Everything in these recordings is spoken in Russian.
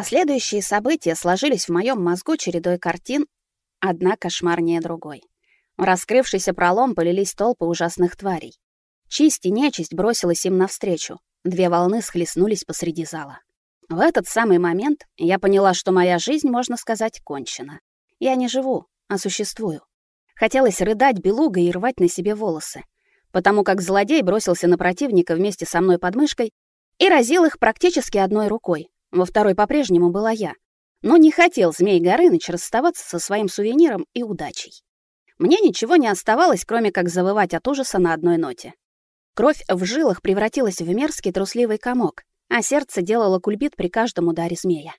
Последующие события сложились в моем мозгу чередой картин, одна кошмарнее другой. В раскрывшийся пролом полились толпы ужасных тварей. Чисть и нечисть бросилась им навстречу. Две волны схлестнулись посреди зала. В этот самый момент я поняла, что моя жизнь, можно сказать, кончена. Я не живу, а существую. Хотелось рыдать белугой и рвать на себе волосы, потому как злодей бросился на противника вместе со мной под мышкой и разил их практически одной рукой. Во второй по-прежнему была я. Но не хотел Змей Горыныч расставаться со своим сувениром и удачей. Мне ничего не оставалось, кроме как завывать от ужаса на одной ноте. Кровь в жилах превратилась в мерзкий трусливый комок, а сердце делало кульбит при каждом ударе змея.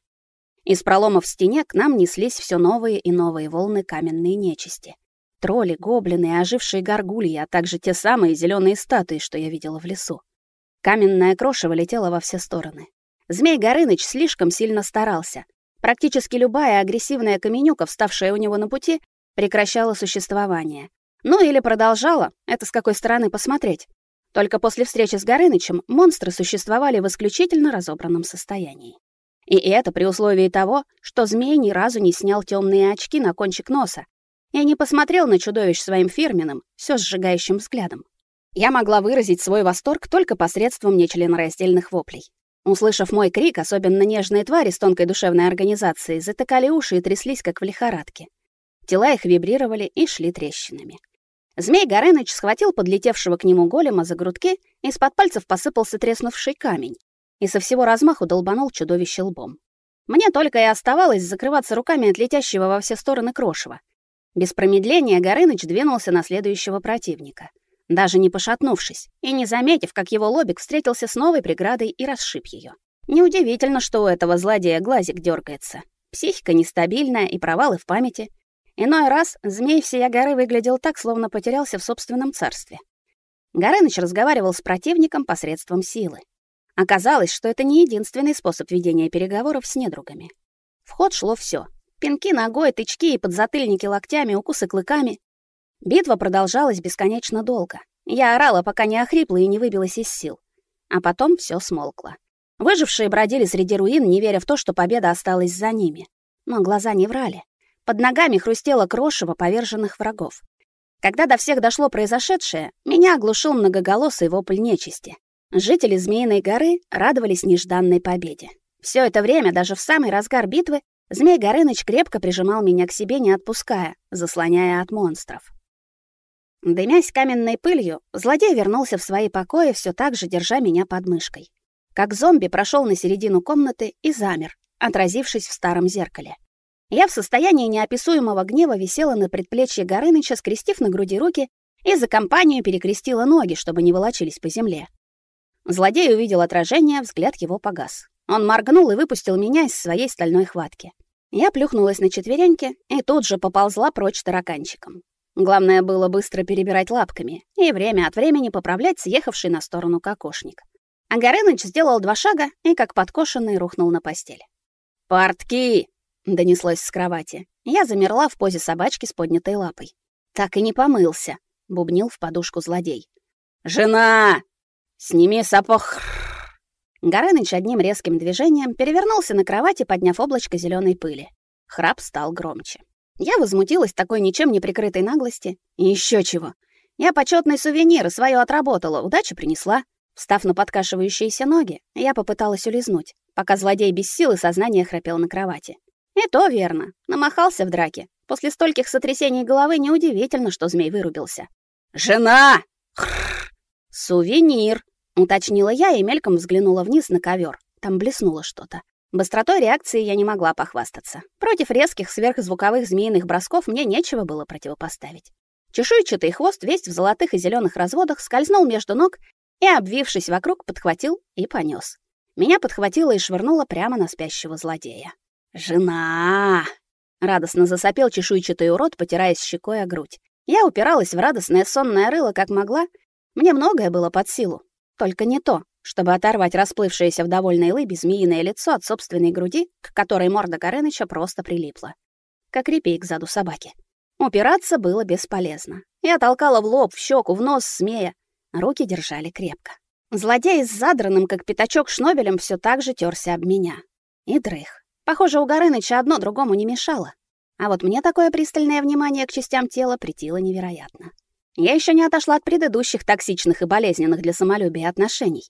Из проломов в стене к нам неслись все новые и новые волны каменной нечисти. Тролли, гоблины и ожившие горгульи, а также те самые зеленые статуи, что я видела в лесу. Каменная крошево летела во все стороны. Змей Горыныч слишком сильно старался. Практически любая агрессивная каменюка, вставшая у него на пути, прекращала существование. Ну или продолжала, это с какой стороны посмотреть. Только после встречи с Горынычем монстры существовали в исключительно разобранном состоянии. И это при условии того, что змей ни разу не снял темные очки на кончик носа и не посмотрел на чудовищ своим фирменным, все сжигающим взглядом. Я могла выразить свой восторг только посредством нечленораздельных воплей. Услышав мой крик, особенно нежные твари с тонкой душевной организацией затыкали уши и тряслись, как в лихорадке. Тела их вибрировали и шли трещинами. Змей Горыныч схватил подлетевшего к нему голема за грудки, из-под пальцев посыпался треснувший камень, и со всего размаху долбанул чудовище лбом. Мне только и оставалось закрываться руками от летящего во все стороны крошева. Без промедления Горыныч двинулся на следующего противника, даже не пошатнувшись и не заметив, как его лобик встретился с новой преградой и расшиб ее. Неудивительно, что у этого злодея глазик дергается. Психика нестабильная и провалы в памяти — Иной раз змей всея горы выглядел так, словно потерялся в собственном царстве. Горыныч разговаривал с противником посредством силы. Оказалось, что это не единственный способ ведения переговоров с недругами. В ход шло все: Пинки ногой, тычки и подзатыльники локтями, укусы клыками. Битва продолжалась бесконечно долго. Я орала, пока не охрипла и не выбилась из сил. А потом все смолкло. Выжившие бродили среди руин, не веря в то, что победа осталась за ними. Но глаза не врали. Под ногами хрустело крошево поверженных врагов. Когда до всех дошло произошедшее, меня оглушил многоголосый вопль нечисти. Жители Змеиной горы радовались нежданной победе. Все это время, даже в самый разгар битвы, Змей Горыныч крепко прижимал меня к себе, не отпуская, заслоняя от монстров. Дымясь каменной пылью, злодей вернулся в свои покои, все так же держа меня под мышкой. Как зомби прошел на середину комнаты и замер, отразившись в старом зеркале. Я в состоянии неописуемого гнева висела на предплечье Горыныча, скрестив на груди руки, и за компанию перекрестила ноги, чтобы не волочились по земле. Злодей увидел отражение, взгляд его погас. Он моргнул и выпустил меня из своей стальной хватки. Я плюхнулась на четвереньки и тут же поползла прочь тараканчиком. Главное было быстро перебирать лапками и время от времени поправлять съехавший на сторону кокошник. А Горыныч сделал два шага и, как подкошенный, рухнул на постель. «Портки!» донеслось с кровати. Я замерла в позе собачки с поднятой лапой. Так и не помылся, бубнил в подушку злодей. Жена, сними сапог. Горыныч одним резким движением перевернулся на кровати, подняв облачко зеленой пыли. Храп стал громче. Я возмутилась такой ничем не прикрытой наглости. И еще чего. Я почетный сувенир свое отработала, удачу принесла. Встав на подкашивающиеся ноги, я попыталась улизнуть, пока злодей без сил и сознания храпел на кровати. И то верно. Намахался в драке. После стольких сотрясений головы неудивительно, что змей вырубился. «Жена!» «Сувенир!» — уточнила я и мельком взглянула вниз на ковер. Там блеснуло что-то. Быстротой реакции я не могла похвастаться. Против резких сверхзвуковых змеиных бросков мне нечего было противопоставить. Чешуйчатый хвост весь в золотых и зеленых разводах скользнул между ног и, обвившись вокруг, подхватил и понес. Меня подхватило и швырнуло прямо на спящего злодея. «Жена!» — радостно засопел чешуйчатый урод, потираясь щекой о грудь. Я упиралась в радостное сонное рыло, как могла. Мне многое было под силу. Только не то, чтобы оторвать расплывшееся в довольной лыбе змеиное лицо от собственной груди, к которой морда Горыныча просто прилипла. Как репей к заду собаки. Упираться было бесполезно. Я толкала в лоб, в щеку, в нос змея. Руки держали крепко. Злодей с задранным, как пятачок, шнобелем все так же терся об меня. И дрых. Похоже, у Горыныча одно другому не мешало. А вот мне такое пристальное внимание к частям тела притило невероятно. Я еще не отошла от предыдущих токсичных и болезненных для самолюбия отношений,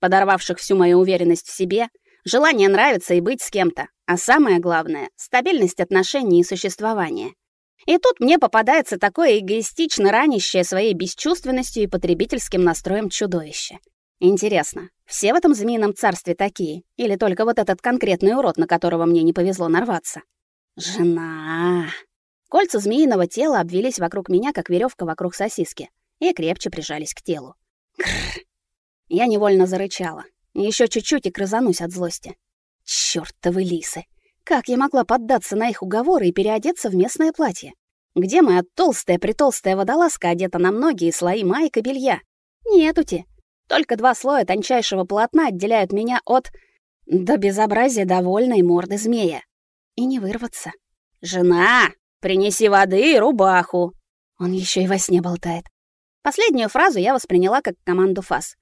подорвавших всю мою уверенность в себе, желание нравиться и быть с кем-то, а самое главное стабильность отношений и существования. И тут мне попадается такое эгоистично ранящее своей бесчувственностью и потребительским настроем чудовище. Интересно, все в этом змеином царстве такие или только вот этот конкретный урод, на которого мне не повезло нарваться? Жена. Кольца змеиного тела обвились вокруг меня, как веревка вокруг сосиски, и крепче прижались к телу. Кррр. Я невольно зарычала. Еще чуть-чуть и крызанусь от злости. Чёртовы лисы! Как я могла поддаться на их уговоры и переодеться в местное платье? Где моя толстая-притолстая водолазка одета на многие слои майк и белья? Нетути. Только два слоя тончайшего полотна отделяют меня от... до безобразия довольной морды змея. И не вырваться. «Жена, принеси воды и рубаху!» Он еще и во сне болтает. Последнюю фразу я восприняла как команду фас.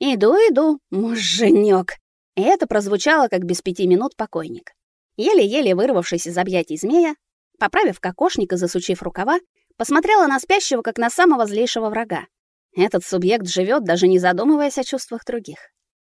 «Иду, иду, муженек!» Это прозвучало, как без пяти минут покойник. Еле-еле вырвавшись из объятий змея, поправив кокошник и засучив рукава, посмотрела на спящего, как на самого злейшего врага. Этот субъект живет, даже не задумываясь о чувствах других.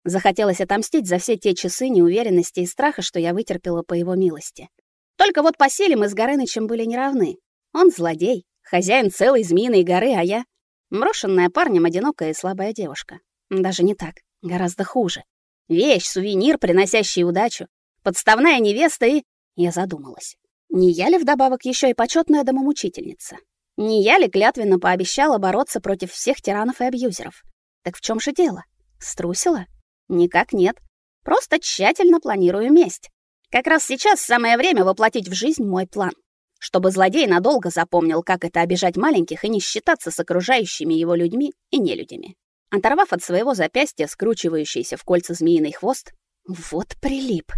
Захотелось отомстить за все те часы неуверенности и страха, что я вытерпела по его милости. Только вот по силе мы с Горынычем были неравны. Он злодей, хозяин целой змеиной горы, а я — брошенная парнем одинокая и слабая девушка. Даже не так, гораздо хуже. Вещь, сувенир, приносящий удачу, подставная невеста и... Я задумалась. Не я ли вдобавок еще и почетная домомучительница? Не я ли клятвенно пообещала бороться против всех тиранов и абьюзеров? Так в чем же дело? Струсила? Никак нет. Просто тщательно планирую месть. Как раз сейчас самое время воплотить в жизнь мой план. Чтобы злодей надолго запомнил, как это обижать маленьких и не считаться с окружающими его людьми и нелюдями. Оторвав от своего запястья скручивающийся в кольца змеиный хвост, вот прилип.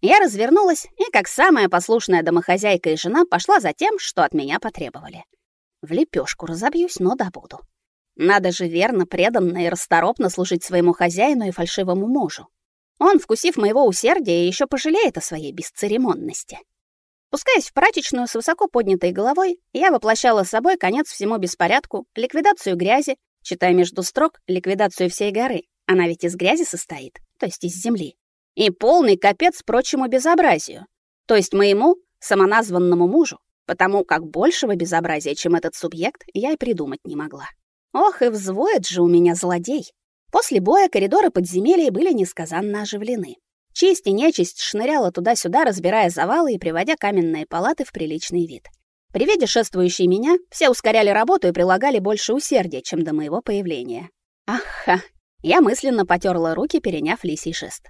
Я развернулась и, как самая послушная домохозяйка и жена, пошла за тем, что от меня потребовали. В лепешку разобьюсь, но добуду. Надо же верно, преданно и расторопно служить своему хозяину и фальшивому мужу. Он, вкусив моего усердия, еще пожалеет о своей бесцеремонности. Пускаясь в прачечную с высоко поднятой головой, я воплощала с собой конец всему беспорядку, ликвидацию грязи, читая между строк ликвидацию всей горы. Она ведь из грязи состоит, то есть из земли и полный капец прочему безобразию, то есть моему самоназванному мужу, потому как большего безобразия, чем этот субъект, я и придумать не могла. Ох, и взвоет же у меня злодей. После боя коридоры подземелья были несказанно оживлены. Честь и нечисть шныряла туда-сюда, разбирая завалы и приводя каменные палаты в приличный вид. При виде шествующей меня все ускоряли работу и прилагали больше усердия, чем до моего появления. Аха! Я мысленно потерла руки, переняв лисий жест.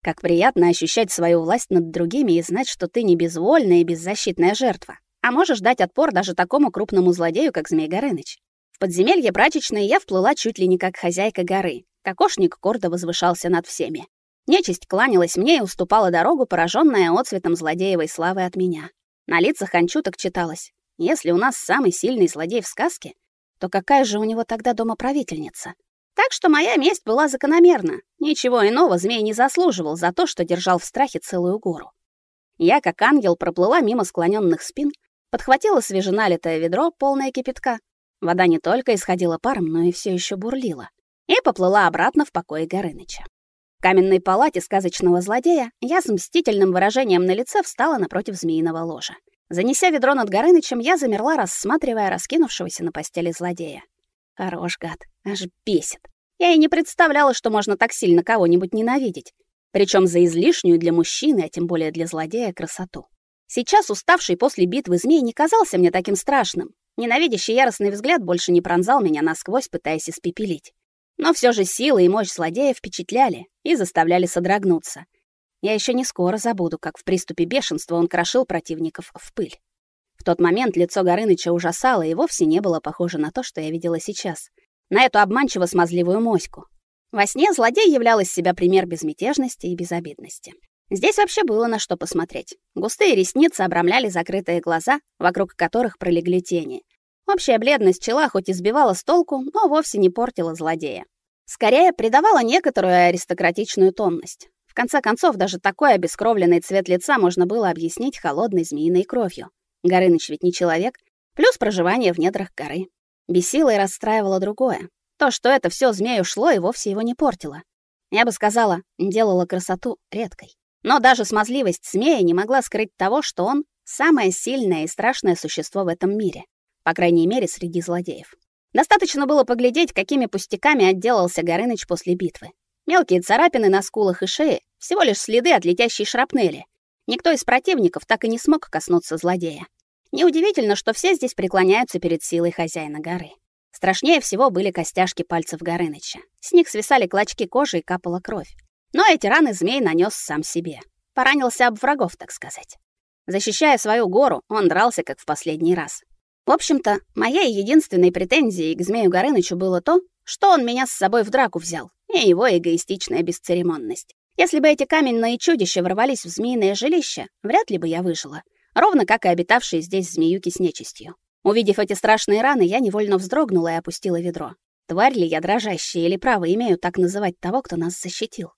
Как приятно ощущать свою власть над другими и знать, что ты не безвольная и беззащитная жертва, а можешь дать отпор даже такому крупному злодею, как Змей Горыныч. В подземелье прачечной я вплыла чуть ли не как хозяйка горы. Кокошник гордо возвышался над всеми. Нечисть кланялась мне и уступала дорогу, пораженная отцветом злодеевой славы от меня. На лицах анчуток читалось: "Если у нас самый сильный злодей в сказке, то какая же у него тогда дома правительница? Так что моя месть была закономерна. Ничего иного змей не заслуживал за то, что держал в страхе целую гору. Я, как ангел, проплыла мимо склоненных спин, подхватила свеженалитое ведро, полное кипятка. Вода не только исходила паром, но и все еще бурлила. И поплыла обратно в покой Горыныча. Каменной палате сказочного злодея я с мстительным выражением на лице встала напротив змеиного ложа. Занеся ведро над Горынычем, я замерла, рассматривая раскинувшегося на постели злодея. Хорош гад, аж бесит. Я и не представляла, что можно так сильно кого-нибудь ненавидеть, причем за излишнюю для мужчины, а тем более для злодея, красоту. Сейчас уставший после битвы змей не казался мне таким страшным. Ненавидящий яростный взгляд больше не пронзал меня насквозь, пытаясь испепелить. Но все же сила и мощь злодея впечатляли и заставляли содрогнуться. Я еще не скоро забуду, как в приступе бешенства он крошил противников в пыль. В тот момент лицо Горыныча ужасало и вовсе не было похоже на то, что я видела сейчас. На эту обманчиво смазливую моську. Во сне злодей являл из себя пример безмятежности и безобидности. Здесь вообще было на что посмотреть. Густые ресницы обрамляли закрытые глаза, вокруг которых пролегли тени. Общая бледность чела хоть и сбивала с толку, но вовсе не портила злодея. Скорее, придавала некоторую аристократичную тонность. В конце концов, даже такой обескровленный цвет лица можно было объяснить холодной змеиной кровью. Горыныч ведь не человек, плюс проживание в недрах горы. Бесило и расстраивало другое. То, что это все змею шло, и вовсе его не портило. Я бы сказала, делала красоту редкой. Но даже смазливость змея не могла скрыть того, что он самое сильное и страшное существо в этом мире, по крайней мере, среди злодеев. Достаточно было поглядеть, какими пустяками отделался Горыныч после битвы. Мелкие царапины на скулах и шее, всего лишь следы от летящей шрапнели. Никто из противников так и не смог коснуться злодея. Неудивительно, что все здесь преклоняются перед силой хозяина горы. Страшнее всего были костяшки пальцев Горыныча. С них свисали клочки кожи и капала кровь. Но эти раны змей нанес сам себе. Поранился об врагов, так сказать. Защищая свою гору, он дрался как в последний раз. В общем-то, моей единственной претензией к змею Горынычу было то, что он меня с собой в драку взял, и его эгоистичная бесцеремонность. Если бы эти каменные чудища ворвались в змеиное жилище, вряд ли бы я выжила, ровно как и обитавшие здесь змеюки с нечистью. Увидев эти страшные раны, я невольно вздрогнула и опустила ведро. Тварь ли я дрожащая или право имею так называть того, кто нас защитил?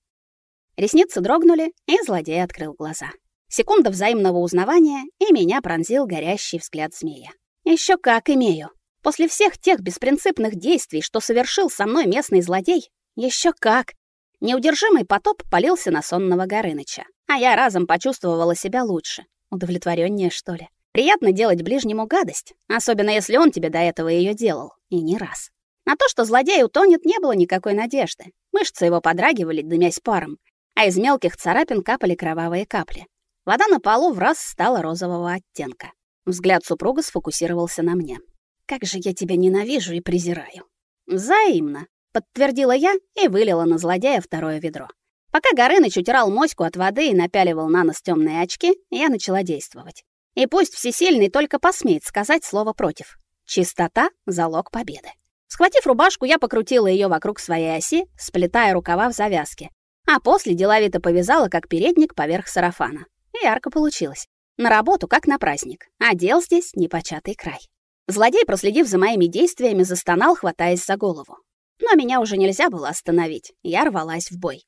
Ресницы дрогнули, и злодей открыл глаза. Секунда взаимного узнавания, и меня пронзил горящий взгляд змея. Еще как имею. После всех тех беспринципных действий, что совершил со мной местный злодей, еще как. Неудержимый потоп полился на сонного Горыныча, а я разом почувствовала себя лучше, удовлетвореннее, что ли. Приятно делать ближнему гадость, особенно если он тебе до этого ее делал, и не раз. На то, что злодей утонет, не было никакой надежды. Мышцы его подрагивали, дымясь паром, а из мелких царапин капали кровавые капли. Вода на полу в раз стала розового оттенка. Взгляд супруга сфокусировался на мне. «Как же я тебя ненавижу и презираю!» «Взаимно», — подтвердила я и вылила на злодея второе ведро. Пока Горыныч утирал моську от воды и напяливал на нос темные очки, я начала действовать. И пусть всесильный только посмеет сказать слово против. Чистота — залог победы. Схватив рубашку, я покрутила ее вокруг своей оси, сплетая рукава в завязке, а после деловито повязала как передник поверх сарафана. И ярко получилось. На работу, как на праздник. А дел здесь непочатый край. Злодей, проследив за моими действиями, застонал, хватаясь за голову. Но меня уже нельзя было остановить. Я рвалась в бой.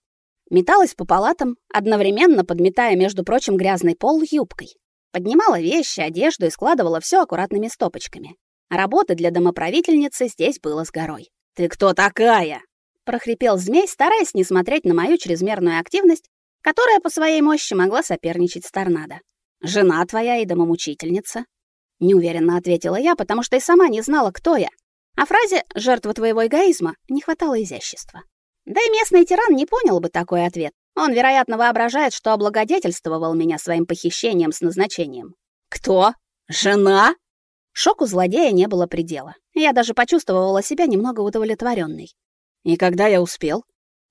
Металась по палатам, одновременно подметая, между прочим, грязный пол юбкой. Поднимала вещи, одежду и складывала все аккуратными стопочками. Работы для домоправительницы здесь было с горой. «Ты кто такая?» прохрипел змей, стараясь не смотреть на мою чрезмерную активность, которая по своей мощи могла соперничать с торнадо. Жена твоя и домомучительница, неуверенно ответила я, потому что и сама не знала, кто я. А фразе жертва твоего эгоизма не хватало изящества. Да и местный тиран не понял бы такой ответ. Он, вероятно, воображает, что облагодетельствовал меня своим похищением с назначением. Кто? Жена? Шоку злодея не было предела. Я даже почувствовала себя немного удовлетворенной. И когда я успел?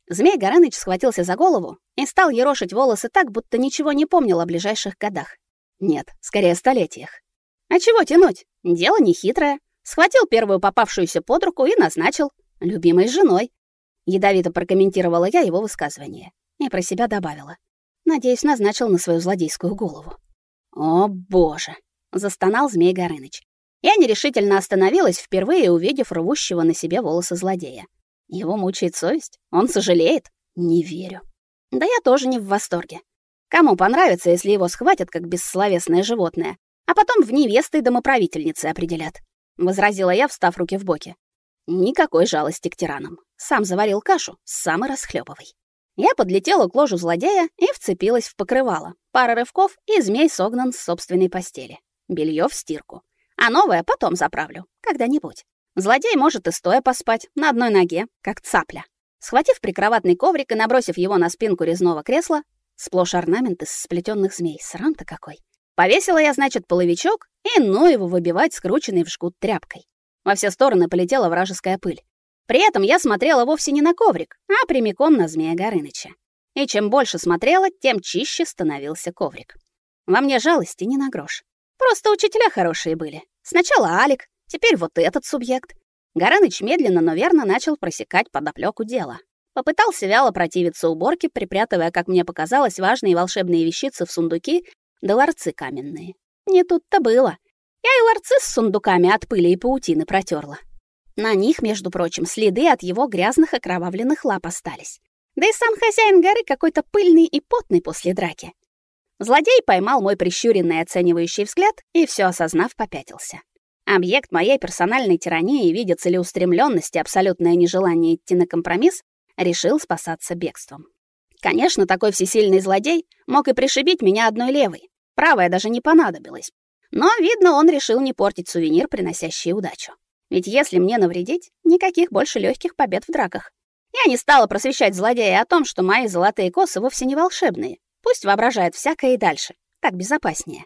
Змей Горыныч схватился за голову и стал ерошить волосы так, будто ничего не помнил о ближайших годах. Нет, скорее столетиях. А чего тянуть? Дело не хитрое. Схватил первую попавшуюся под руку и назначил любимой женой. Ядовито прокомментировала я его высказывание и про себя добавила: "Надеюсь, назначил на свою злодейскую голову". О, боже, застонал Змей Горыныч. Я нерешительно остановилась, впервые увидев рвущего на себе волосы злодея. Его мучает совесть? Он сожалеет? Не верю. Да я тоже не в восторге. Кому понравится, если его схватят как бессловесное животное, а потом в невесты домоправительницы определят? возразила я, встав руки в боки. Никакой жалости к тиранам. Сам заварил кашу, сам и расхлебывай. Я подлетела к ложу злодея и вцепилась в покрывало. Пара рывков, и змей согнан с собственной постели. Белье в стирку. А новое потом заправлю, когда-нибудь. Злодей может и стоя поспать, на одной ноге, как цапля. Схватив прикроватный коврик и набросив его на спинку резного кресла, сплошь орнамент из сплетенных змей, срам-то какой. Повесила я, значит, половичок и ну его выбивать скрученной в жгут тряпкой. Во все стороны полетела вражеская пыль. При этом я смотрела вовсе не на коврик, а прямиком на змея Горыныча. И чем больше смотрела, тем чище становился коврик. Во мне жалости не на грош. Просто учителя хорошие были. Сначала Алик, Теперь вот этот субъект. Горыныч медленно, но верно начал просекать подоплёку дела. Попытался вяло противиться уборке, припрятывая, как мне показалось, важные волшебные вещицы в сундуки да ларцы каменные. Не тут-то было. Я и ларцы с сундуками от пыли и паутины протерла. На них, между прочим, следы от его грязных окровавленных лап остались. Да и сам хозяин горы какой-то пыльный и потный после драки. Злодей поймал мой прищуренный оценивающий взгляд и все осознав, попятился. Объект моей персональной тирании, видя целеустремленность и абсолютное нежелание идти на компромисс, решил спасаться бегством. Конечно, такой всесильный злодей мог и пришибить меня одной левой. Правая даже не понадобилась. Но, видно, он решил не портить сувенир, приносящий удачу. Ведь если мне навредить, никаких больше легких побед в драках. Я не стала просвещать злодея о том, что мои золотые косы вовсе не волшебные. Пусть воображает всякое и дальше. Так безопаснее.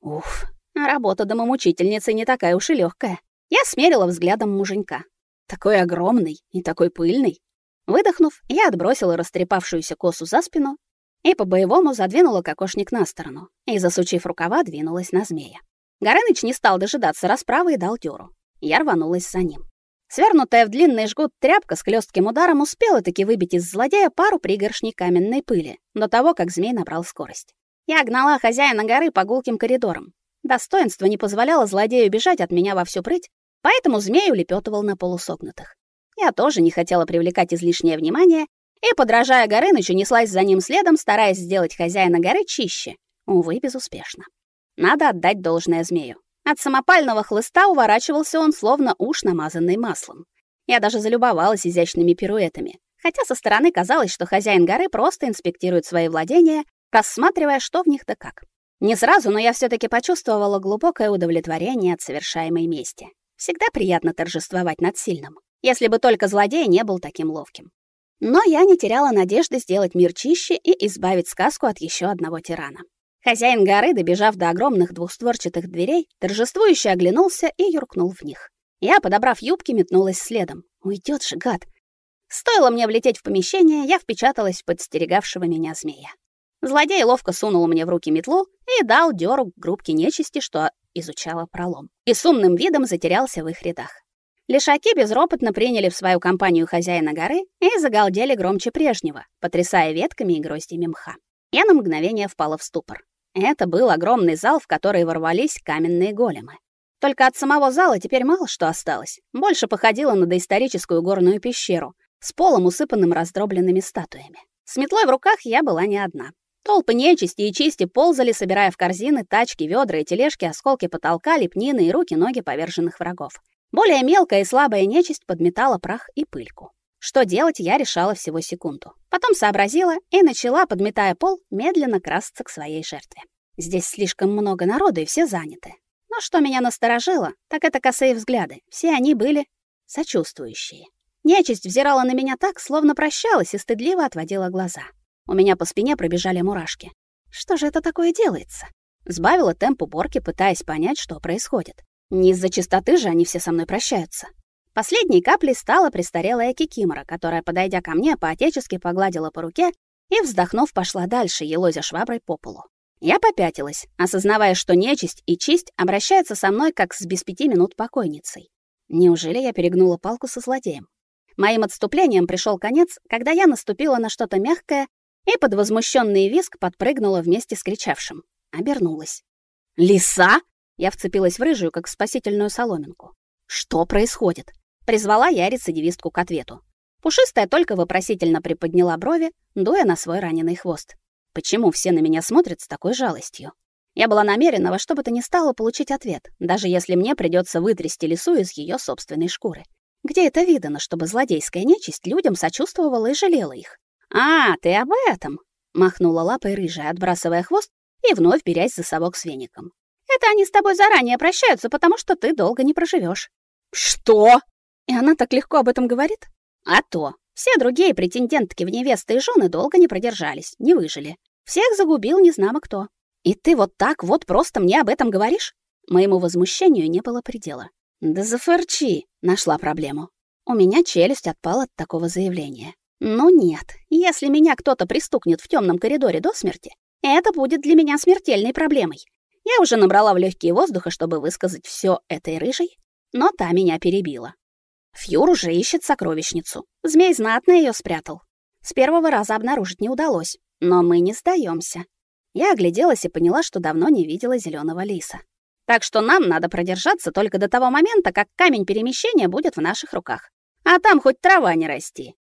Уф, работа домомучительницы не такая уж и легкая. Я смерила взглядом муженька. Такой огромный и такой пыльный. Выдохнув, я отбросила растрепавшуюся косу за спину и по-боевому задвинула кокошник на сторону и, засучив рукава, двинулась на змея. Горыныч не стал дожидаться расправы и дал дёру. Я рванулась за ним. Свернутая в длинный жгут тряпка с хлестким ударом успела таки выбить из злодея пару пригоршней каменной пыли до того, как змей набрал скорость. Я гнала хозяина горы по гулким коридорам. Достоинство не позволяло злодею бежать от меня во всю прыть, поэтому змей улепетывал на полусогнутых. Я тоже не хотела привлекать излишнее внимание и, подражая Горынычу, неслась за ним следом, стараясь сделать хозяина горы чище. Увы, безуспешно. Надо отдать должное змею. От самопального хлыста уворачивался он словно уж намазанный маслом. Я даже залюбовалась изящными пируэтами, хотя со стороны казалось, что хозяин горы просто инспектирует свои владения, рассматривая, что в них да как. Не сразу, но я все таки почувствовала глубокое удовлетворение от совершаемой мести. Всегда приятно торжествовать над сильным, если бы только злодей не был таким ловким. Но я не теряла надежды сделать мир чище и избавить сказку от еще одного тирана. Хозяин горы, добежав до огромных двухстворчатых дверей, торжествующе оглянулся и юркнул в них. Я, подобрав юбки, метнулась следом. Уйдет же, гад. Стоило мне влететь в помещение, я впечаталась в подстерегавшего меня змея. Злодей ловко сунул мне в руки метлу и дал дёру группке нечисти, что изучала пролом. И с умным видом затерялся в их рядах. Лишаки безропотно приняли в свою компанию хозяина горы и загалдели громче прежнего, потрясая ветками и гроздьями мха. Я на мгновение впала в ступор. Это был огромный зал, в который ворвались каменные големы. Только от самого зала теперь мало что осталось. Больше походило на доисторическую горную пещеру с полом, усыпанным раздробленными статуями. С метлой в руках я была не одна. Толпы нечисти и чисти ползали, собирая в корзины тачки, ведра и тележки осколки потолка, лепнины и руки-ноги поверженных врагов. Более мелкая и слабая нечисть подметала прах и пыльку. Что делать, я решала всего секунду. Потом сообразила и начала, подметая пол, медленно красться к своей жертве. Здесь слишком много народу, и все заняты. Но что меня насторожило, так это косые взгляды. Все они были сочувствующие. Нечисть взирала на меня так, словно прощалась и стыдливо отводила глаза. У меня по спине пробежали мурашки. Что же это такое делается? Сбавила темп уборки, пытаясь понять, что происходит. Не из-за чистоты же они все со мной прощаются. Последней каплей стала престарелая кикимора, которая, подойдя ко мне, поотечески погладила по руке и, вздохнув, пошла дальше, елозя шваброй по полу. Я попятилась, осознавая, что нечисть и честь обращаются со мной как с без пяти минут покойницей. Неужели я перегнула палку со злодеем? Моим отступлением пришел конец, когда я наступила на что-то мягкое и под возмущенный визг подпрыгнула вместе с кричавшим. Обернулась. «Лиса?» Я вцепилась в рыжую, как в спасительную соломинку. «Что происходит?» Призвала я рецидивистку к ответу. Пушистая только вопросительно приподняла брови, дуя на свой раненый хвост. Почему все на меня смотрят с такой жалостью? Я была намерена во что бы то ни стало получить ответ, даже если мне придется вытрясти лису из ее собственной шкуры. Где это видано, чтобы злодейская нечисть людям сочувствовала и жалела их? «А, ты об этом!» — махнула лапой рыжая, отбрасывая хвост и вновь берясь за совок с веником. «Это они с тобой заранее прощаются, потому что ты долго не проживешь. «Что?» И она так легко об этом говорит? А то. Все другие претендентки в невесты и жены долго не продержались, не выжили. Всех загубил незнамо кто. И ты вот так вот просто мне об этом говоришь? Моему возмущению не было предела. Да зафырчи, нашла проблему. У меня челюсть отпала от такого заявления. Ну нет, если меня кто-то пристукнет в темном коридоре до смерти, это будет для меня смертельной проблемой. Я уже набрала в легкие воздуха, чтобы высказать все этой рыжей, но та меня перебила. Фьюр уже ищет сокровищницу. Змей знатно ее спрятал. С первого раза обнаружить не удалось, но мы не сдаемся. Я огляделась и поняла, что давно не видела зеленого лиса. Так что нам надо продержаться только до того момента, как камень перемещения будет в наших руках. А там хоть трава не расти.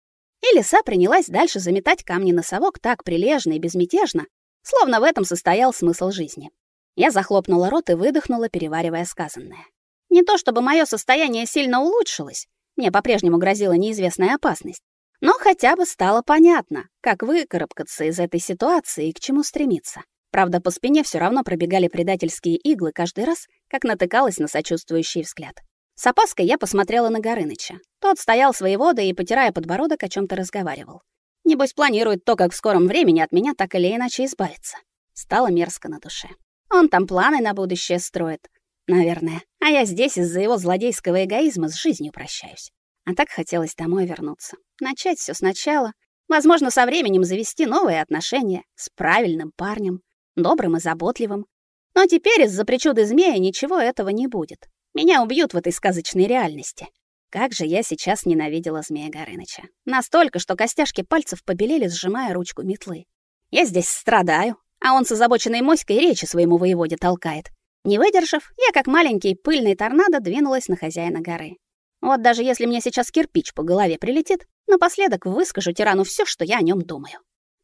и лиса принялась дальше заметать камни на совок так прилежно и безмятежно, словно в этом состоял смысл жизни. Я захлопнула рот и выдохнула, переваривая сказанное. Не то чтобы мое состояние сильно улучшилось, мне по-прежнему грозила неизвестная опасность, но хотя бы стало понятно, как выкарабкаться из этой ситуации и к чему стремиться. Правда, по спине все равно пробегали предательские иглы каждый раз, как натыкалась на сочувствующий взгляд. С опаской я посмотрела на Горыныча. Тот стоял своей водой и, потирая подбородок, о чем то разговаривал. Небось, планирует то, как в скором времени от меня так или иначе избавиться. Стало мерзко на душе. Он там планы на будущее строит, наверное. А я здесь из-за его злодейского эгоизма с жизнью прощаюсь. А так хотелось домой вернуться. Начать все сначала. Возможно, со временем завести новые отношения с правильным парнем, добрым и заботливым. Но теперь из-за причуды змея ничего этого не будет. Меня убьют в этой сказочной реальности. Как же я сейчас ненавидела змея Горыныча. Настолько, что костяшки пальцев побелели, сжимая ручку метлы. Я здесь страдаю, а он с озабоченной моськой речи своему воеводе толкает. Не выдержав, я как маленький пыльный торнадо двинулась на хозяина горы. Вот даже если мне сейчас кирпич по голове прилетит, напоследок выскажу тирану все, что я о нем думаю.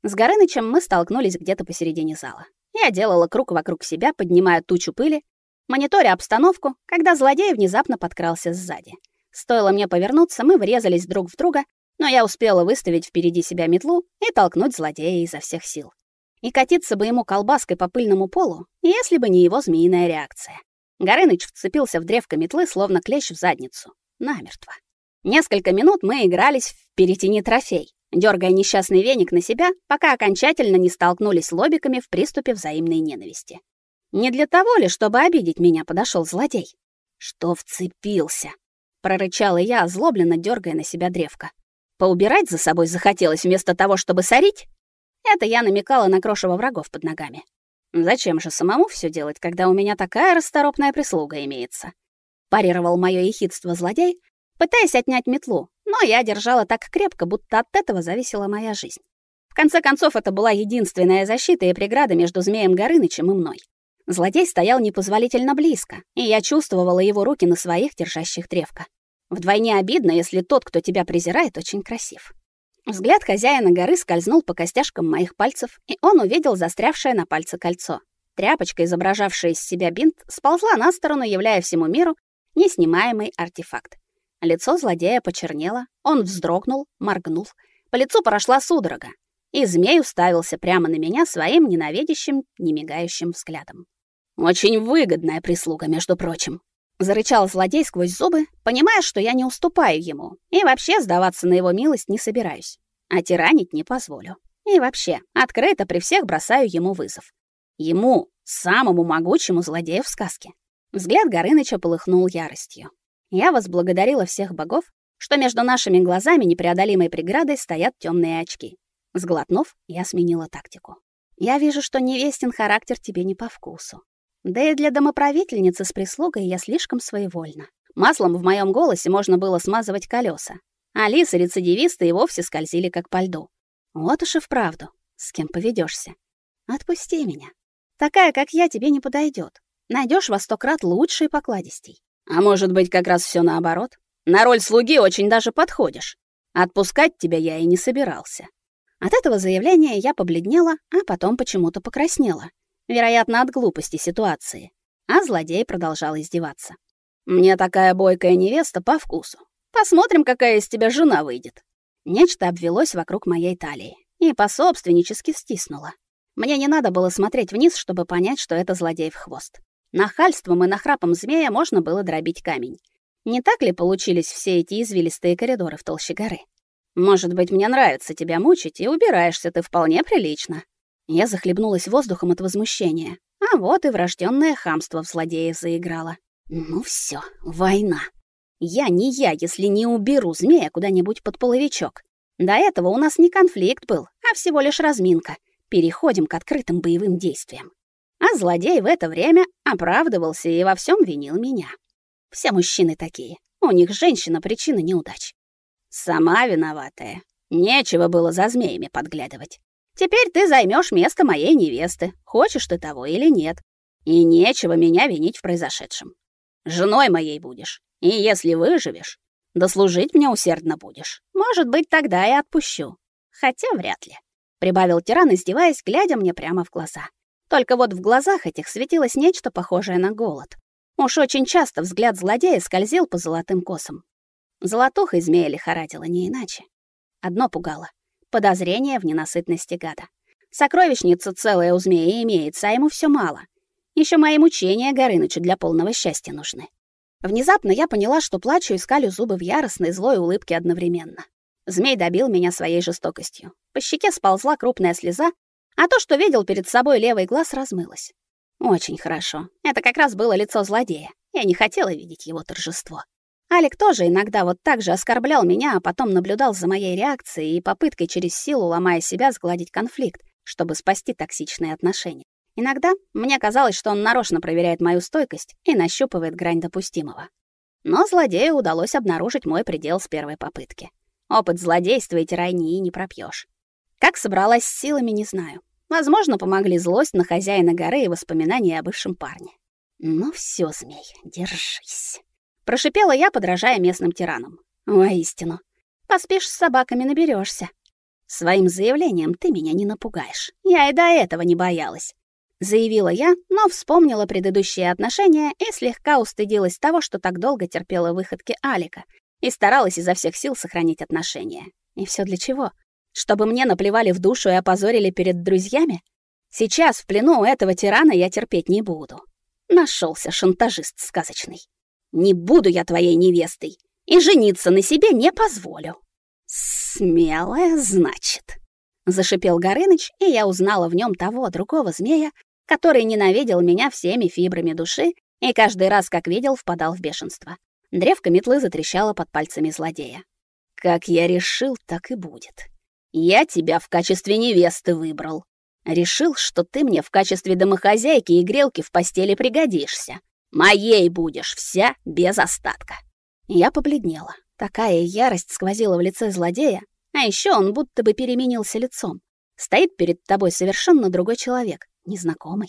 С Горынычем мы столкнулись где-то посередине зала. Я делала круг вокруг себя, поднимая тучу пыли, мониторя обстановку, когда злодей внезапно подкрался сзади. Стоило мне повернуться, мы врезались друг в друга, но я успела выставить впереди себя метлу и толкнуть злодея изо всех сил. И катиться бы ему колбаской по пыльному полу, если бы не его змеиная реакция. Горыныч вцепился в древко метлы, словно клещ в задницу. Намертво. Несколько минут мы игрались в перетяни трофей, дергая несчастный веник на себя, пока окончательно не столкнулись лобиками в приступе взаимной ненависти. Не для того ли, чтобы обидеть меня, подошел злодей? Что вцепился? прорычала я, озлобленно дергая на себя древко. Поубирать за собой захотелось вместо того, чтобы сорить? Это я намекала на крошево врагов под ногами. Зачем же самому все делать, когда у меня такая расторопная прислуга имеется? Парировал моё ехидство злодей, пытаясь отнять метлу, но я держала так крепко, будто от этого зависела моя жизнь. В конце концов, это была единственная защита и преграда между змеем Горынычем и мной. Злодей стоял непозволительно близко, и я чувствовала его руки на своих, держащих древко. Вдвойне обидно, если тот, кто тебя презирает, очень красив. Взгляд хозяина горы скользнул по костяшкам моих пальцев, и он увидел застрявшее на пальце кольцо. Тряпочка, изображавшая из себя бинт, сползла на сторону, являя всему миру неснимаемый артефакт. Лицо злодея почернело, он вздрогнул, моргнул. По лицу прошла судорога, и змей уставился прямо на меня своим ненавидящим, немигающим взглядом. Очень выгодная прислуга, между прочим. Зарычал злодей сквозь зубы, понимая, что я не уступаю ему, и вообще сдаваться на его милость не собираюсь, а тиранить не позволю. И вообще, открыто при всех бросаю ему вызов. Ему, самому могучему злодею в сказке. Взгляд Горыныча полыхнул яростью. Я возблагодарила всех богов, что между нашими глазами непреодолимой преградой стоят темные очки. Сглотнув, я сменила тактику. Я вижу, что невестин характер тебе не по вкусу. Да и для домоправительницы с прислугой я слишком своевольна. Маслом в моем голосе можно было смазывать колеса, а лисы-рецидивисты и вовсе скользили как по льду. Вот уж и вправду, с кем поведешься. Отпусти меня. Такая, как я, тебе не подойдет. Найдешь во сто крат лучше и покладистей. А может быть, как раз все наоборот? На роль слуги очень даже подходишь. Отпускать тебя я и не собирался. От этого заявления я побледнела, а потом почему-то покраснела вероятно, от глупости ситуации. А злодей продолжал издеваться. «Мне такая бойкая невеста по вкусу. Посмотрим, какая из тебя жена выйдет». Нечто обвелось вокруг моей талии и пособственнически стиснуло. Мне не надо было смотреть вниз, чтобы понять, что это злодей в хвост. Нахальством и нахрапом змея можно было дробить камень. Не так ли получились все эти извилистые коридоры в толще горы? Может быть, мне нравится тебя мучить, и убираешься ты вполне прилично. Я захлебнулась воздухом от возмущения. А вот и врожденное хамство в злодея заиграло. Ну все, война. Я не я, если не уберу змея куда-нибудь под половичок. До этого у нас не конфликт был, а всего лишь разминка. Переходим к открытым боевым действиям. А злодей в это время оправдывался и во всем винил меня. Все мужчины такие. У них женщина причина неудач. Сама виноватая. Нечего было за змеями подглядывать. Теперь ты займешь место моей невесты, хочешь ты того или нет. И нечего меня винить в произошедшем. Женой моей будешь. И если выживешь, Да служить мне усердно будешь. Может быть, тогда и отпущу. Хотя вряд ли, прибавил тиран, издеваясь, глядя мне прямо в глаза. Только вот в глазах этих светилось нечто похожее на голод. Уж очень часто взгляд злодея скользил по золотым косам. Золотуха змея лихорадила не иначе. Одно пугало — подозрение в ненасытности гада. Сокровищница целая у змея имеется, а ему все мало. Еще мои мучения Горынычу для полного счастья нужны. Внезапно я поняла, что плачу и скалю зубы в яростной злой улыбке одновременно. Змей добил меня своей жестокостью. По щеке сползла крупная слеза, а то, что видел перед собой левый глаз, размылось. Очень хорошо. Это как раз было лицо злодея. Я не хотела видеть его торжество. Алик тоже иногда вот так же оскорблял меня, а потом наблюдал за моей реакцией и попыткой через силу, ломая себя, сгладить конфликт, чтобы спасти токсичные отношения. Иногда мне казалось, что он нарочно проверяет мою стойкость и нащупывает грань допустимого. Но злодею удалось обнаружить мой предел с первой попытки. Опыт злодейства и тирании не пропьешь. Как собралась с силами, не знаю. Возможно, помогли злость на хозяина горы и воспоминания о бывшем парне. Ну все, змей, держись. Прошипела я, подражая местным тиранам. Воистину, поспишь с собаками наберешься. Своим заявлением ты меня не напугаешь. Я и до этого не боялась заявила я, но вспомнила предыдущие отношения и слегка устыдилась того, что так долго терпела выходки Алика и старалась изо всех сил сохранить отношения. И все для чего? Чтобы мне наплевали в душу и опозорили перед друзьями? Сейчас в плену у этого тирана я терпеть не буду. Нашелся шантажист сказочный. Не буду я твоей невестой и жениться на себе не позволю. Смелая, значит, зашипел Горыныч, и я узнала в нем того другого змея, который ненавидел меня всеми фибрами души и каждый раз, как видел, впадал в бешенство. Древко метлы затрещало под пальцами злодея. «Как я решил, так и будет. Я тебя в качестве невесты выбрал. Решил, что ты мне в качестве домохозяйки и грелки в постели пригодишься. Моей будешь вся, без остатка». Я побледнела. Такая ярость сквозила в лице злодея, а еще он будто бы переменился лицом. Стоит перед тобой совершенно другой человек, незнакомый.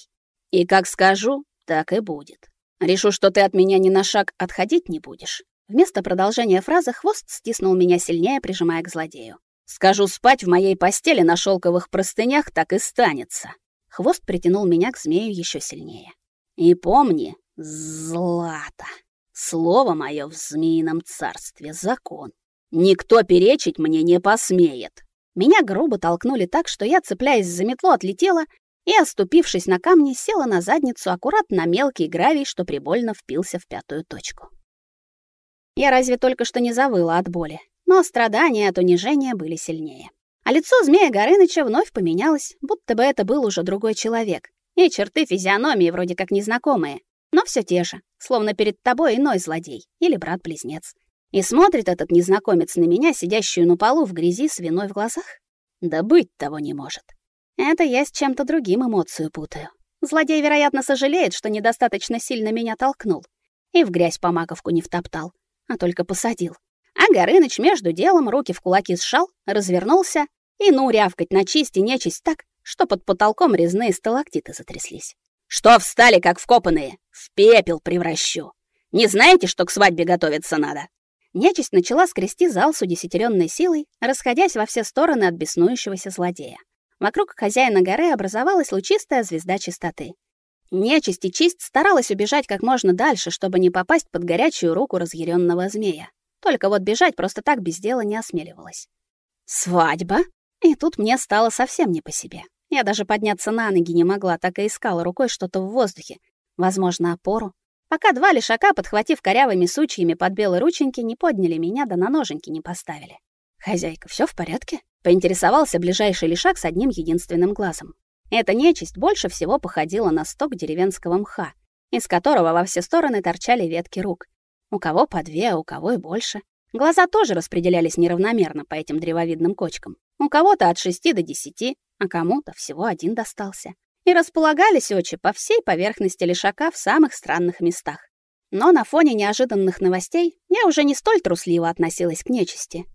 И как скажу, так и будет. Решу, что ты от меня ни на шаг отходить не будешь. Вместо продолжения фразы хвост стиснул меня сильнее, прижимая к злодею. Скажу спать в моей постели на шелковых простынях, так и станется. Хвост притянул меня к змею еще сильнее. И помни, Злата, слово мое в змеином царстве закон. Никто перечить мне не посмеет. Меня грубо толкнули так, что я, цепляясь за метлу, отлетела и, оступившись на камни, села на задницу аккуратно на мелкий гравий, что прибольно впился в пятую точку. Я разве только что не завыла от боли, но страдания от унижения были сильнее. А лицо змея Горыныча вновь поменялось, будто бы это был уже другой человек, и черты физиономии вроде как незнакомые, но все те же, словно перед тобой иной злодей или брат-близнец. И смотрит этот незнакомец на меня, сидящую на полу в грязи с виной в глазах. Да быть того не может. Это я с чем-то другим эмоцию путаю. Злодей, вероятно, сожалеет, что недостаточно сильно меня толкнул и в грязь по маковку не втоптал, а только посадил. А Горыныч между делом руки в кулаки сжал, развернулся и ну рявкать на честь и нечисть так, что под потолком резные сталактиты затряслись. «Что встали, как вкопанные? В пепел превращу! Не знаете, что к свадьбе готовиться надо?» Нечисть начала скрести зал с удесятеренной силой, расходясь во все стороны от беснующегося злодея. Вокруг хозяина горы образовалась лучистая звезда чистоты. Нечисть и чисть старалась убежать как можно дальше, чтобы не попасть под горячую руку разъяренного змея. Только вот бежать просто так без дела не осмеливалась. Свадьба? И тут мне стало совсем не по себе. Я даже подняться на ноги не могла, так и искала рукой что-то в воздухе. Возможно, опору. Пока два лишака, подхватив корявыми сучьями под белые рученьки, не подняли меня, да на ноженьки не поставили. «Хозяйка, все в порядке?» Поинтересовался ближайший лишак с одним единственным глазом. Эта нечисть больше всего походила на сток деревенского мха, из которого во все стороны торчали ветки рук. У кого по две, а у кого и больше. Глаза тоже распределялись неравномерно по этим древовидным кочкам. У кого-то от шести до десяти, а кому-то всего один достался. И располагались очи по всей поверхности лишака в самых странных местах. Но на фоне неожиданных новостей я уже не столь трусливо относилась к нечисти.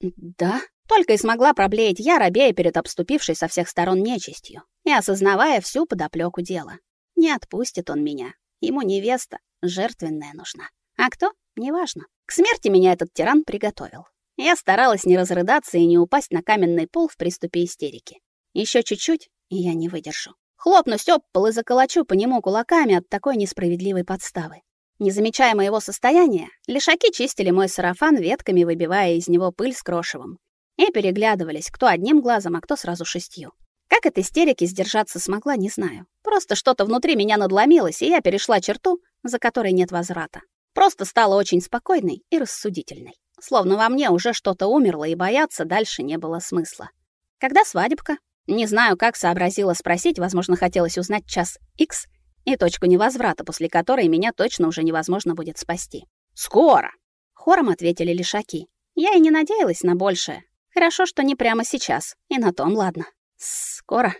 «Да», только и смогла проблеять я, робея перед обступившей со всех сторон нечистью и осознавая всю подоплеку дела. Не отпустит он меня. Ему невеста жертвенная нужна. А кто? Неважно. К смерти меня этот тиран приготовил. Я старалась не разрыдаться и не упасть на каменный пол в приступе истерики. Еще чуть-чуть, и я не выдержу. Хлопнусь об пол и заколочу по нему кулаками от такой несправедливой подставы. Не замечая моего состояния, лишаки чистили мой сарафан ветками, выбивая из него пыль с крошевом. И переглядывались, кто одним глазом, а кто сразу шестью. Как от истерики сдержаться смогла, не знаю. Просто что-то внутри меня надломилось, и я перешла черту, за которой нет возврата. Просто стала очень спокойной и рассудительной. Словно во мне уже что-то умерло, и бояться дальше не было смысла. Когда свадебка? Не знаю, как сообразила спросить, возможно, хотелось узнать час X и точку невозврата, после которой меня точно уже невозможно будет спасти. «Скоро!» — хором ответили лишаки. Я и не надеялась на большее. Хорошо, что не прямо сейчас, и на том ладно. Скоро.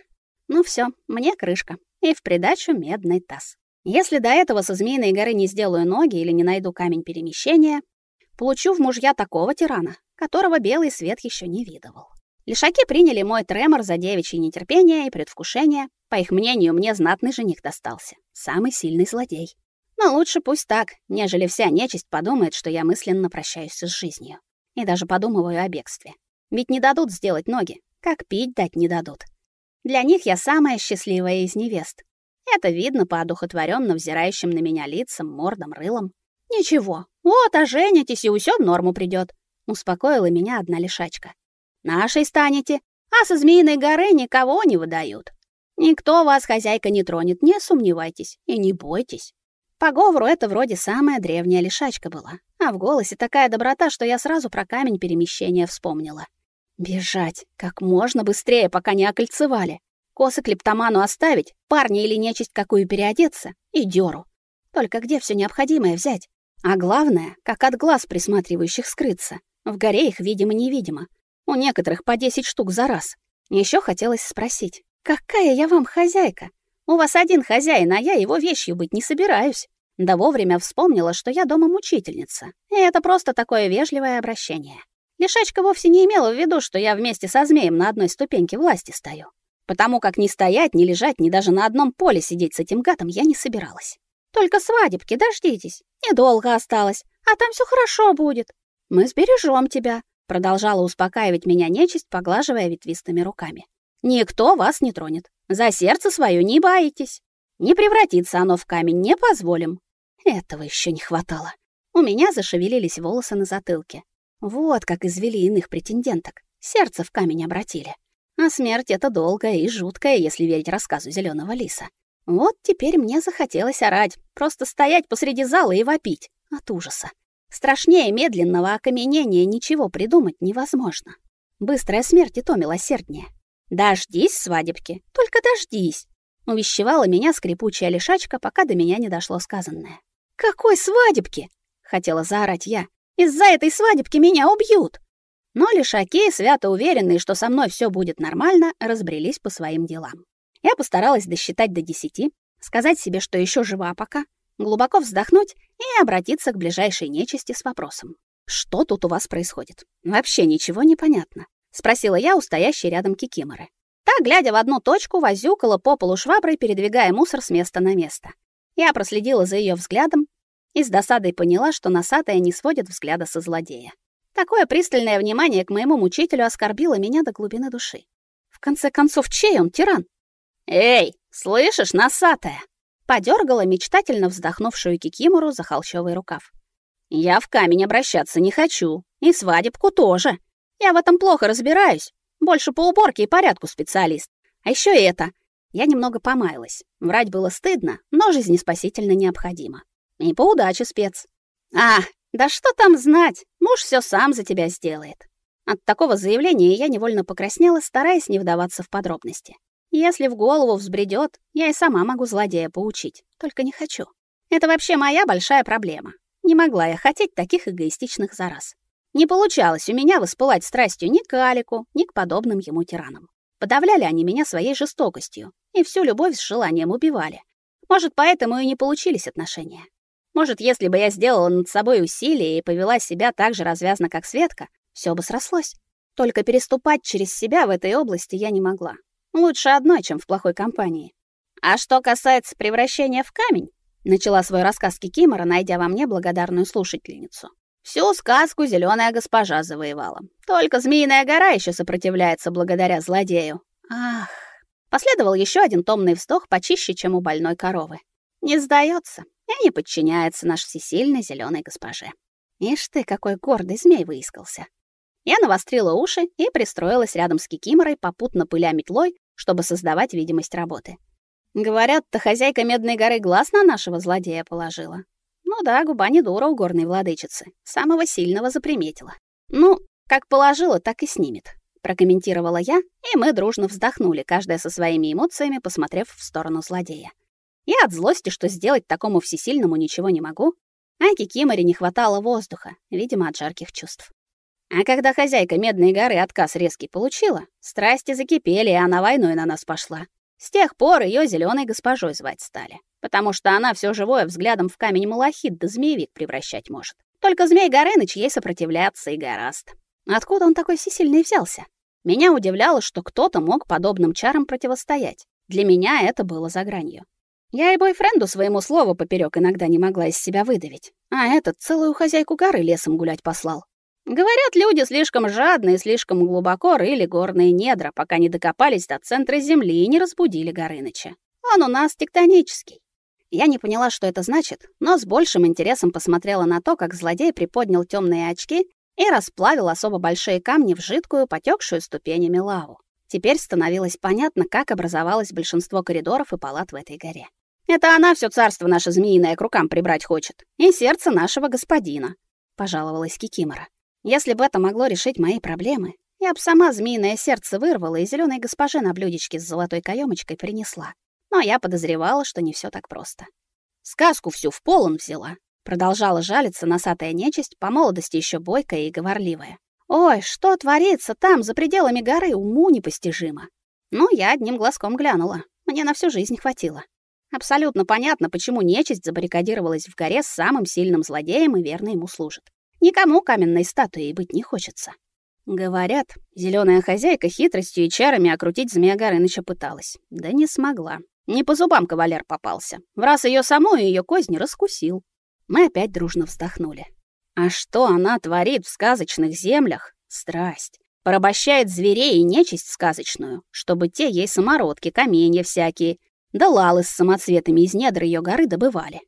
Ну все, мне крышка. И в придачу медный таз. Если до этого со Змеиной горы не сделаю ноги или не найду камень перемещения, получу в мужья такого тирана, которого белый свет еще не видывал. Лишаки приняли мой тремор за девичье нетерпение и предвкушение. По их мнению, мне знатный жених достался. Самый сильный злодей. Но лучше пусть так, нежели вся нечисть подумает, что я мысленно прощаюсь с жизнью. И даже подумываю о бегстве. Ведь не дадут сделать ноги, как пить дать не дадут. Для них я самая счастливая из невест. Это видно по одухотворенно взирающим на меня лицам, мордам, рылам. Ничего, вот оженитесь, и усё в норму придёт. Успокоила меня одна лишачка. Нашей станете, а со Змеиной горы никого не выдают. Никто вас, хозяйка, не тронет, не сомневайтесь и не бойтесь. По говору это вроде самая древняя лишачка была, а в голосе такая доброта, что я сразу про камень перемещения вспомнила. Бежать как можно быстрее, пока не окольцевали. Косы клептоману оставить, парня или нечисть какую переодеться и дёру. Только где все необходимое взять? А главное, как от глаз присматривающих скрыться. В горе их видимо-невидимо. У некоторых по 10 штук за раз. Еще хотелось спросить, какая я вам хозяйка? У вас один хозяин, а я его вещью быть не собираюсь. Да вовремя вспомнила, что я дома мучительница. И это просто такое вежливое обращение. Лишачка вовсе не имела в виду, что я вместе со змеем на одной ступеньке власти стою. Потому как ни стоять, ни лежать, ни даже на одном поле сидеть с этим гадом я не собиралась. Только свадебки дождитесь. Недолго осталось, а там все хорошо будет. Мы сбережем тебя, Продолжала успокаивать меня нечисть, поглаживая ветвистыми руками. Никто вас не тронет. За сердце свое не боитесь. Не превратится оно в камень не позволим. Этого еще не хватало. У меня зашевелились волосы на затылке. Вот как извели иных претенденток. Сердце в камень обратили. А смерть это долгая и жуткая, если верить рассказу зеленого лиса. Вот теперь мне захотелось орать, просто стоять посреди зала и вопить от ужаса. Страшнее медленного окаменения ничего придумать невозможно. Быстрая смерть и то милосерднее. «Дождись свадебки, только дождись!» Увещевала меня скрипучая лишачка, пока до меня не дошло сказанное. «Какой свадебки?» — хотела заорать я. «Из-за этой свадебки меня убьют!» Но лишаки, свято уверенные, что со мной все будет нормально, разбрелись по своим делам. Я постаралась досчитать до десяти, сказать себе, что еще жива пока, глубоко вздохнуть и обратиться к ближайшей нечисти с вопросом. «Что тут у вас происходит? Вообще ничего не понятно», — спросила я у стоящей рядом кикиморы. Та, глядя в одну точку, возюкала по полу шваброй, передвигая мусор с места на место. Я проследила за ее взглядом и с досадой поняла, что носатая не сводит взгляда со злодея. Такое пристальное внимание к моему мучителю оскорбило меня до глубины души. В конце концов, чей он тиран? «Эй, слышишь, носатая?» подергала мечтательно вздохнувшую Кикимору за холщовый рукав. «Я в камень обращаться не хочу, и свадебку тоже. Я в этом плохо разбираюсь, больше по уборке и порядку специалист. А еще это. Я немного помаялась. Врать было стыдно, но жизнеспасительно необходимо. И по удаче спец. А, да что там знать, муж все сам за тебя сделает. От такого заявления я невольно покраснела, стараясь не вдаваться в подробности. Если в голову взбредет, я и сама могу злодея поучить, только не хочу. Это вообще моя большая проблема. Не могла я хотеть таких эгоистичных зараз. Не получалось у меня воспылать страстью ни к Алику, ни к подобным ему тиранам. Подавляли они меня своей жестокостью и всю любовь с желанием убивали. Может, поэтому и не получились отношения. Может, если бы я сделала над собой усилие и повела себя так же развязно, как Светка, все бы срослось. Только переступать через себя в этой области я не могла. Лучше одной, чем в плохой компании. А что касается превращения в камень, начала свой рассказ Кикимора, найдя во мне благодарную слушательницу. Всю сказку зеленая госпожа завоевала. Только Змеиная гора еще сопротивляется благодаря злодею. Ах. Последовал еще один томный вздох, почище, чем у больной коровы. Не сдается и не подчиняется наш всесильной зеленой госпоже. Ишь ты, какой гордый змей выискался. Я навострила уши и пристроилась рядом с Кикиморой, попутно пыля метлой, чтобы создавать видимость работы. Говорят-то, хозяйка Медной горы глаз на нашего злодея положила. Ну да, губа не дура у горной владычицы. Самого сильного заприметила. Ну, как положила, так и снимет, прокомментировала я, и мы дружно вздохнули, каждая со своими эмоциями, посмотрев в сторону злодея. Я от злости, что сделать такому всесильному ничего не могу, а Кикиморе не хватало воздуха, видимо, от жарких чувств. А когда хозяйка Медной горы отказ резкий получила, страсти закипели, и она войной на нас пошла. С тех пор ее зеленой госпожой звать стали, потому что она все живое взглядом в камень малахит да змеевик превращать может. Только змей Горыныч ей сопротивляться и гораст. Откуда он такой всесильный взялся? Меня удивляло, что кто-то мог подобным чарам противостоять. Для меня это было за гранью. Я и бойфренду своему слову поперек иногда не могла из себя выдавить, а этот целую хозяйку горы лесом гулять послал. Говорят, люди слишком жадные, слишком глубоко рыли горные недра, пока не докопались до центра земли и не разбудили Горыныча. Он у нас тектонический. Я не поняла, что это значит, но с большим интересом посмотрела на то, как злодей приподнял темные очки и расплавил особо большие камни в жидкую, потекшую ступенями лаву. Теперь становилось понятно, как образовалось большинство коридоров и палат в этой горе. Это она все царство наше змеиное к рукам прибрать хочет, и сердце нашего господина, пожаловалась Кикимора. Если бы это могло решить мои проблемы, я бы сама змеиное сердце вырвала и зеленой госпоже на блюдечке с золотой каемочкой принесла. Но я подозревала, что не все так просто. Сказку всю в полон взяла. Продолжала жалиться носатая нечисть, по молодости еще бойкая и говорливая. Ой, что творится там, за пределами горы, уму непостижимо. Ну, я одним глазком глянула. Мне на всю жизнь хватило. Абсолютно понятно, почему нечисть забаррикадировалась в горе с самым сильным злодеем и верно ему служит. Никому каменной статуей быть не хочется. Говорят, зеленая хозяйка хитростью и чарами окрутить змея Горыныча пыталась. Да не смогла. Не по зубам кавалер попался. В раз ее саму и ее козни раскусил. Мы опять дружно вздохнули. А что она творит в сказочных землях? Страсть. Порабощает зверей и нечисть сказочную, чтобы те ей самородки, каменья всякие, да лалы с самоцветами из недр ее горы добывали.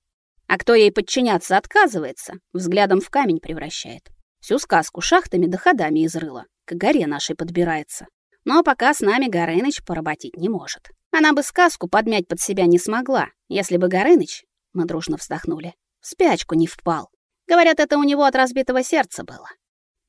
А кто ей подчиняться отказывается, взглядом в камень превращает. Всю сказку шахтами да ходами изрыла, к горе нашей подбирается. Но пока с нами Горыныч поработить не может. Она бы сказку подмять под себя не смогла, если бы Горыныч, мы дружно вздохнули, в спячку не впал. Говорят, это у него от разбитого сердца было.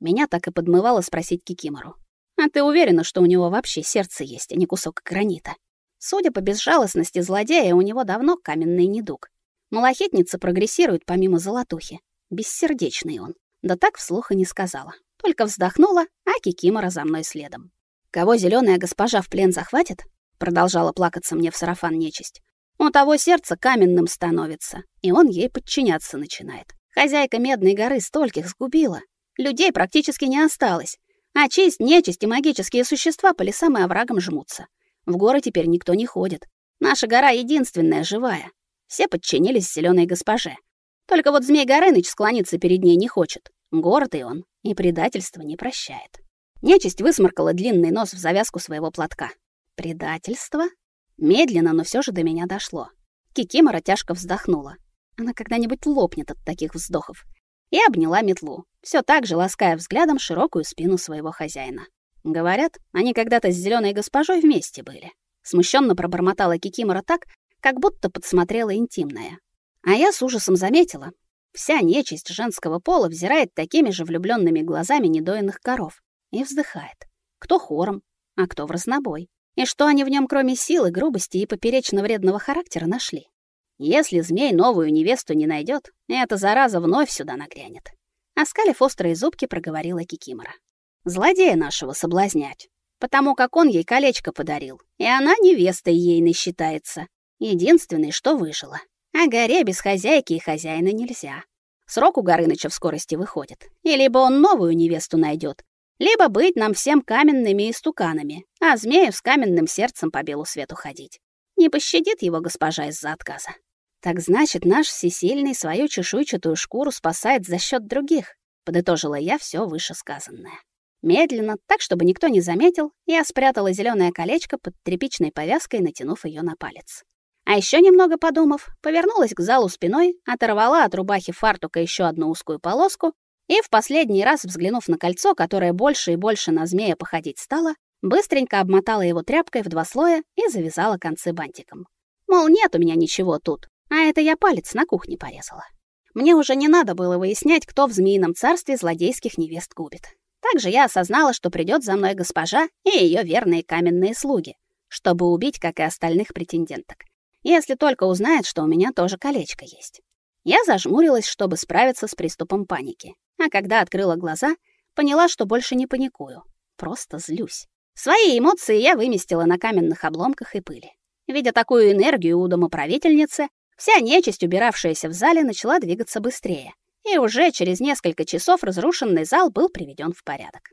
Меня так и подмывало спросить Кикимору. А ты уверена, что у него вообще сердце есть, а не кусок гранита? Судя по безжалостности злодея, у него давно каменный недуг. Малахитница прогрессирует помимо золотухи. Бессердечный он. Да так вслух и не сказала. Только вздохнула, а Кикимора за мной следом. Кого зеленая госпожа в плен захватит? Продолжала плакаться мне в сарафан нечисть. У того сердце каменным становится, и он ей подчиняться начинает. Хозяйка Медной горы стольких сгубила. Людей практически не осталось. А честь, нечисть и магические существа по лесам и оврагам жмутся. В горы теперь никто не ходит. Наша гора единственная живая. Все подчинились зеленой госпоже. Только вот Змей Горыныч склониться перед ней не хочет. Гордый он и предательство не прощает. Нечисть высморкала длинный нос в завязку своего платка. Предательство? Медленно, но все же до меня дошло. Кикимора тяжко вздохнула. Она когда-нибудь лопнет от таких вздохов. И обняла метлу, все так же лаская взглядом широкую спину своего хозяина. Говорят, они когда-то с зеленой госпожой вместе были. Смущенно пробормотала Кикимора так, как будто подсмотрела интимное. А я с ужасом заметила, вся нечисть женского пола взирает такими же влюбленными глазами недоенных коров и вздыхает. Кто хором, а кто в разнобой. И что они в нем, кроме силы, грубости и поперечно вредного характера, нашли? Если змей новую невесту не найдет, эта зараза вновь сюда нагрянет. Оскалив острые зубки, проговорила Кикимора. Злодея нашего соблазнять, потому как он ей колечко подарил, и она невестой ейной считается. Единственный, что выжило. А горе без хозяйки и хозяина нельзя. Срок у Горыныча в скорости выходит. И либо он новую невесту найдет, либо быть нам всем каменными истуканами, а змею с каменным сердцем по белу свету ходить. Не пощадит его госпожа из-за отказа. Так значит, наш всесильный свою чешуйчатую шкуру спасает за счет других. подытожила я все вышесказанное. Медленно, так чтобы никто не заметил, я спрятала зеленое колечко под тряпичной повязкой, натянув ее на палец. А еще немного подумав, повернулась к залу спиной, оторвала от рубахи фартука еще одну узкую полоску и в последний раз, взглянув на кольцо, которое больше и больше на змея походить стало, быстренько обмотала его тряпкой в два слоя и завязала концы бантиком. Мол, нет у меня ничего тут, а это я палец на кухне порезала. Мне уже не надо было выяснять, кто в змеином царстве злодейских невест губит. Также я осознала, что придет за мной госпожа и ее верные каменные слуги, чтобы убить, как и остальных претенденток. Если только узнает, что у меня тоже колечко есть. Я зажмурилась, чтобы справиться с приступом паники. А когда открыла глаза, поняла, что больше не паникую, просто злюсь. Свои эмоции я выместила на каменных обломках и пыли. Видя такую энергию у домоправительницы, вся нечисть, убиравшаяся в зале, начала двигаться быстрее и уже через несколько часов разрушенный зал был приведен в порядок.